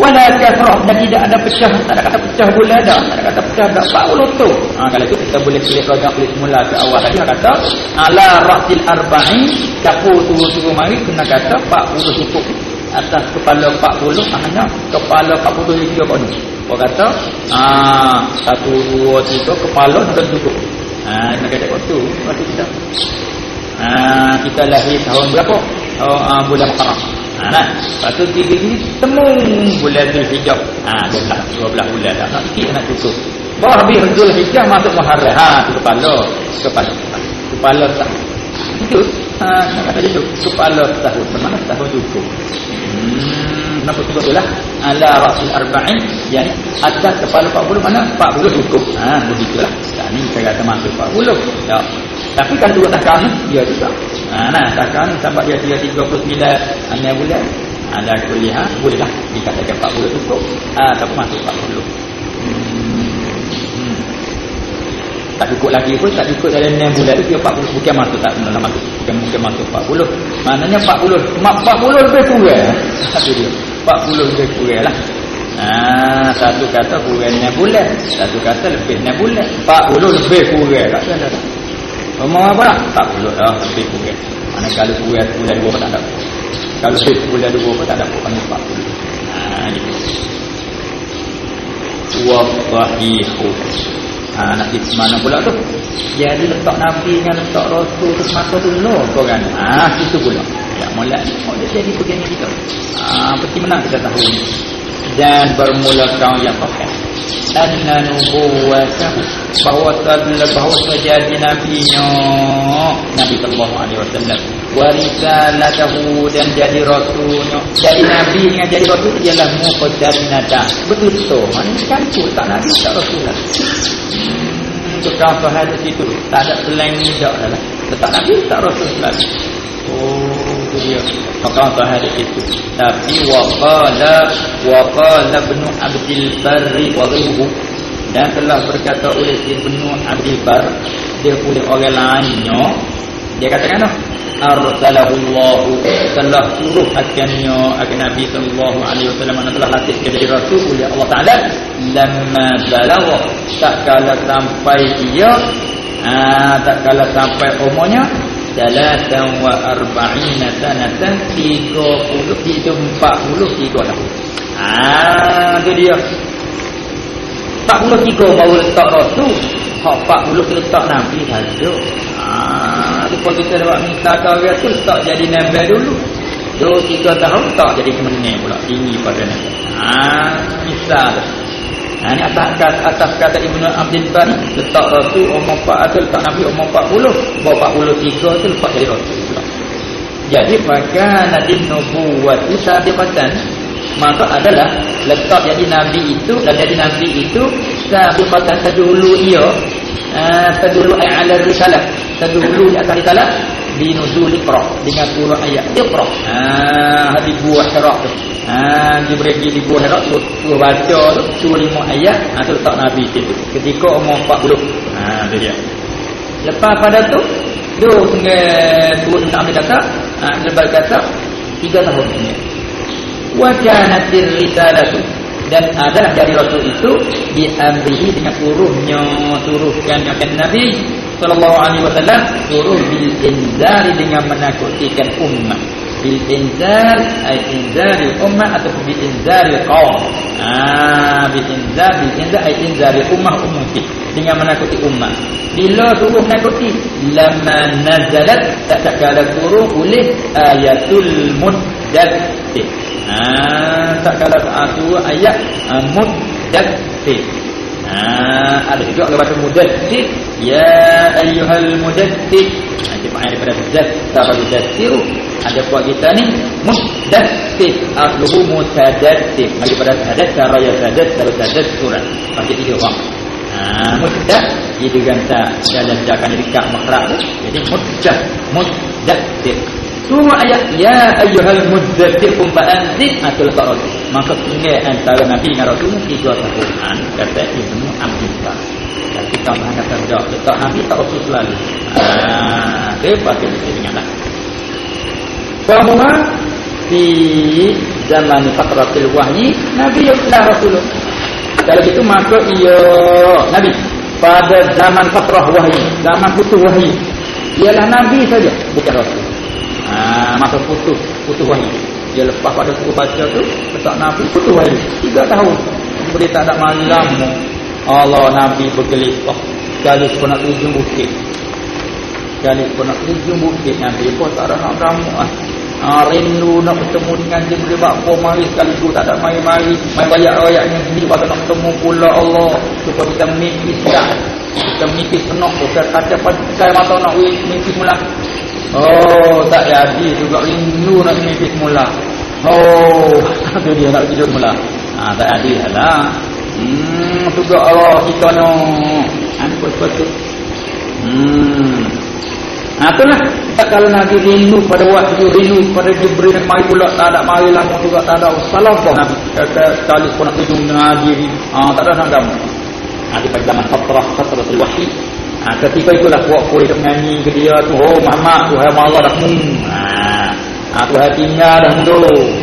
Wala kasrah dan tidak ada pecah, tak ada kata pecah bulan dah, tak ada kata pecah dah 40 tu. Ha, kalau itu kita boleh pilih rojak pilih semula ke awal tadi kata ala rasil arba'in capu turu-turu mari kena kata 40 cukup atas kepala 40 hanya kepala 40 ni tiga kali. Orang kata ah satu dua tiga kepala sudah cukup. Ah nak kata waktu waktu kita. Ah kita lahir tahun berapa? Oh ah, bulan Haram. Ah nah, lepas tiga ni temu bulan Zulhijjah. Ah 12 12 bulan dah. Nak sikit nak cukup. Bawah habis Zulhijjah masuk Muharram. Ha tu kepala kepala kepala tak. Itu ha kata itu kepala tahun. Mana tahun cukup? Hmm, kenapa sebut itulah ala rasul arba'in yani atas kepala 40 mana 40 cukup ha begitulah tak ni saya kata masuk 40 ya tapi kan dua takkan dia juga. Ha nah takkan sampai dia dia 39 hanya bulan. Ada kuliah bolehlah dikatakan 40 cukup. Ah tapi masuk 40 hmm. Tak cukup lagi pun tak cukup dalam 6 bulan tu dia 40 bukan masuk tak dalam masuk bukan mungkin masuk 40 maknanya 40 40 lebih kurang. Satu dia. 40 lebih kurang lah. Ha, satu kata kurang 6 bulan. Satu kata lebih 6 bulan. 40 lebih kurang. Tak ada Ngomong apa lah? 40 dah lebih kurang mana kalau kurang bulan 2 pun tak ada kalau lebih bulan 2 pun tak ada pun 40 ha, gitu Wabahihu Ha, nak pergi mana pula tu? Jadi letak Nabi dengan letak Rasul tu mata tu lo korang. Ha, itu pula. Ya, mula oh, dia jadi begini kita. Ha, pasti menang kita tahu ini. Dan bermula kau yang pakai. Anna nubuwatahu bahawa tabla bahawa terjadi nabinya Nabi sallallahu alaihi wasallam. Wa risalatahu dan jadi rasulnya. Jadi nabi dengan jadi rasul ialah muqaddaminata betul betul mana kan tak nabi tak rasul lah. Tukang faham di situ. Tak ada selain ni tak ada tak nabi tak rasul. lagi oh itu dia. Faham di situ tapi waqala waqala ibn abdil barri wa ghayruhu dan telah berkata oleh Ibnu Abdul Bar dia boleh orang lainnya. Dia katakan arsalahu Allah telah suruh akannya akan Nabi sallallahu alaihi wasallam telah latih kepada rasul oleh Allah taala. Lamma balagha tak kala sampai dia ah tak kala sampai umurnya salatan wa arba'ina sanatan 30 itu 43 tahun ah tu dia. 43 baru letak rasul hak 40 letak nabi ah lepas kita dapat minta orang tu letak jadi nabi dulu. 2 3 tahun tak jadi kemenang pula. Tinggi pada nabi ah misal Ha, ini atas, atas, atas kata Ibn Abdul Bar letak Rasul umur 4 atau letak Nabi umur 40 bahawa 43 tu lepas jadi Rasul jadi maka Nabi Nubuwat itu sabiqatan maka adalah letak jadi Nabi itu dan jadi Nabi itu sabiqatan terdahulu ia uh, terdahulu ala risalah terdahulu di atas risalah binuzul iqra dengan turun ayat iqra. Ha hadis buah syarah tu. Ha jibril pergi di buah syarah tu baca tu lima ayat ha tu letak nabi situ ketika umur 40 ha tu dia. Lepas pada tu tu dengan turun nabi kata ha lepas kata 3 tahun. Ni wa kanatir risalatu dan adalah dari Rasul itu diambil dengan turunnya turunkan akan Nabi sallallahu alaihi wasallam turun bil inzar dengan menakutkan umat bil inzar ay inzar umat atau bil inzar qaum. Ah bil inzar bil inzar ay inzar ummah ummati dengan menakuti umat bila turun menakuti lama nazalat tak kala turun oleh ayatul muddatsir ah tak kala satu ayat ah, muddatsir Ah, ada juga kalau baca mudaththir. Ya ayyuhal mudaththir. Ha, dia maknanya daripada daththar mudaththir. Ada buat kita ni mudaththir. Asluhu mutadaththir. Mari pada tadaththar ya tadaththar tadaththur bagi tiga orang. Ah mudah itu ganta dalam jakan dekat makhraj jadi mudah mudaththir Semua ayat Ya ayyuhal mudzatir kumpa anzid Atau letak Rasul. Maka tinggal antara Nabi dengan Rasul Tiga tahun Kata Ibnu Abdullah Dan kita mengatakan Tak letak Nabi tak Rasul selalu. Dia pasti mesti dengar lah Bahawa Di zaman Fatratil Wahyi Nabi lah Rasul. Kalau gitu maka ia Nabi Pada zaman Fatrah Wahyi Zaman putus Wahyi Ialah Nabi saja Bukan Rasul Ha, masa putus putus wahyu. Dia lepas pada suku baca tu letak Nabi putus wahyu. Tiga tahun. Boleh tak ada malam. Allah Nabi bergelipah sekali pun nak tujuh bukit. Sekali pun nak tujuh bukit Nabi pun tak ada nak kamu ah. Ha, rindu nak bertemu dengan Jibril Bakpo mari sekali tu tak ada mari-mari Mari banyak-banyaknya sendiri Pada nak bertemu pula Allah. Supaya kita mikis tak Kita mikis penuh Kita kaca pakai mata nak mikis mula Oh, tak jadi juga rindu nak mimpi semula. Oh, tu dia nak tidur semula. Ha, tak jadi lah. Hmm, juga Allah kita no. Apa sepatu? Hmm. Ha, itulah. Tak kalau Nabi rindu pada wahyu, rindu pada Jibril yang mari pula tak ada mari lah juga tak ada. Salah pun Nabi. Kata sekali pun nak tidur dengan diri. Ha, tak ada nak gamu. Nanti pada zaman fatrah, fatrah wahyu. Ha, ketika itulah puak-puak itu menyanyi ke dia tu Oh Muhammad Tuhan Allah dah. Hmm. ha, ha, Tuhan tinggal dah tu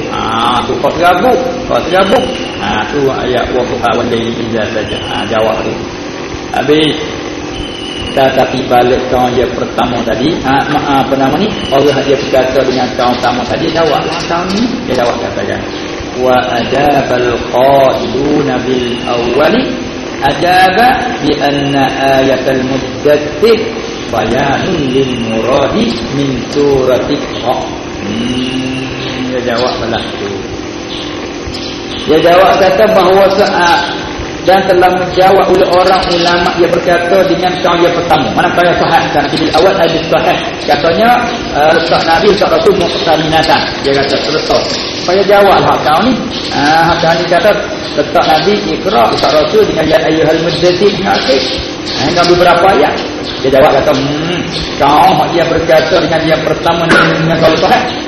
ha, tu kau serabuk Kau serabuk ha, tu ayat Tuhan wanda ini izah saja. Ha, Jawab tu Habis Tetapi balik kawan dia pertama tadi. Ha, ma, Apa nama ni? Allah dia berkata dengan kawan pertama tadi Jawab. Lah kawan ni? Dia jawab katakan Wa adabal qaiduna bil awwali ajaba bi anna ayatal muddatsir bayanun lil muradi min suratik hmm, dia jawab belah tu dia jawab kata bahawa saat dan telah menjawab oleh orang ulama yang berkata dengan kaum yang pertama. Mana kaya sahih kan jadi awal hadis sahih. Katanya uh, letak nabi letak rasul muqtaminatan dia kata selesai supaya jawab hak kau ni? Ah uh, hak kata letak nabi ikra letak rasul dengan ya ayyuhal mudzatir dengan akhir hingga beberapa ayat? Dia jawab kata hmm, kau yang berkata dengan yang pertama dengan kaum sahih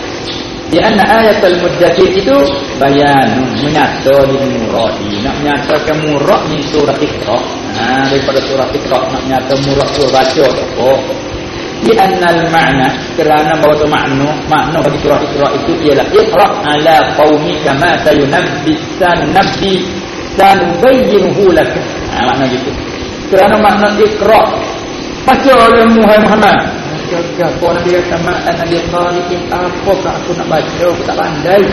di anna ayat al-muddathir itu bayan menyata di muradi nak menyatakan murad ni surah ikhra ha daripada surah ikhra nak menyata murad surah baca oh di anna al-ma'na kerana bahawa tu makna makna bagi surah ikhra itu ialah ikhra ala qaumi kama sayunabbi sanabbi sanubayyinuhu lak. Ha makna gitu. Kerana makna ikhra baca oleh Muhammad jaga nak dia sama Nabi Salihin apa kak aku nak baca? Aku tak pandai.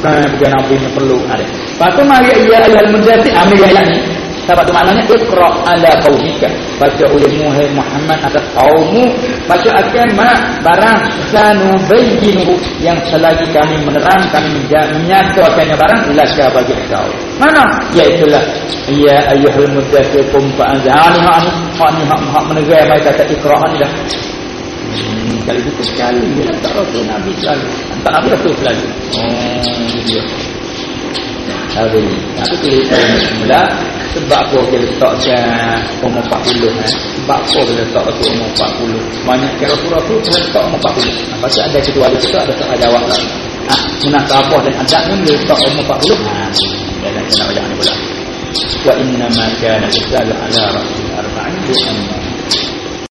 Kan bukan Nabi ni perlu ada. Lepas tu mari ia ayat menjadi ambil ayat ni. Sebab tu maknanya Iqra ala qawmika. Baca oleh Muhammad atas kaummu. Baca akan mak barang Sanubayyinuhu Yang selagi kami menerang Kami menyatakannya barang Laka bagi kau Mana? Iaitulah Ya ayuhul muddasir Kumpa'an Zahani hak ni Hak ni menerai Mereka kata Iqra ni dah Hmm, kali itu sekali. Dia tak rasul Nabi. Selalu tak Nabi rasul selalu oh dia Hari ini Aku tulis Mula Sebab apa dia letakkan Umur 40 eh? Sebab apa dia letak Rasul umur 40 Banyak kira Rasul-Rasul Dia letak umur 40 Lepas tu ada ketua ada kita Ada tak ada awak lah. Ah, munasabah dan adat ni dia letak umur 40 ha, dia nak kena banyak ni pula. Wa inna ma kana risalu ala arba'in bi anna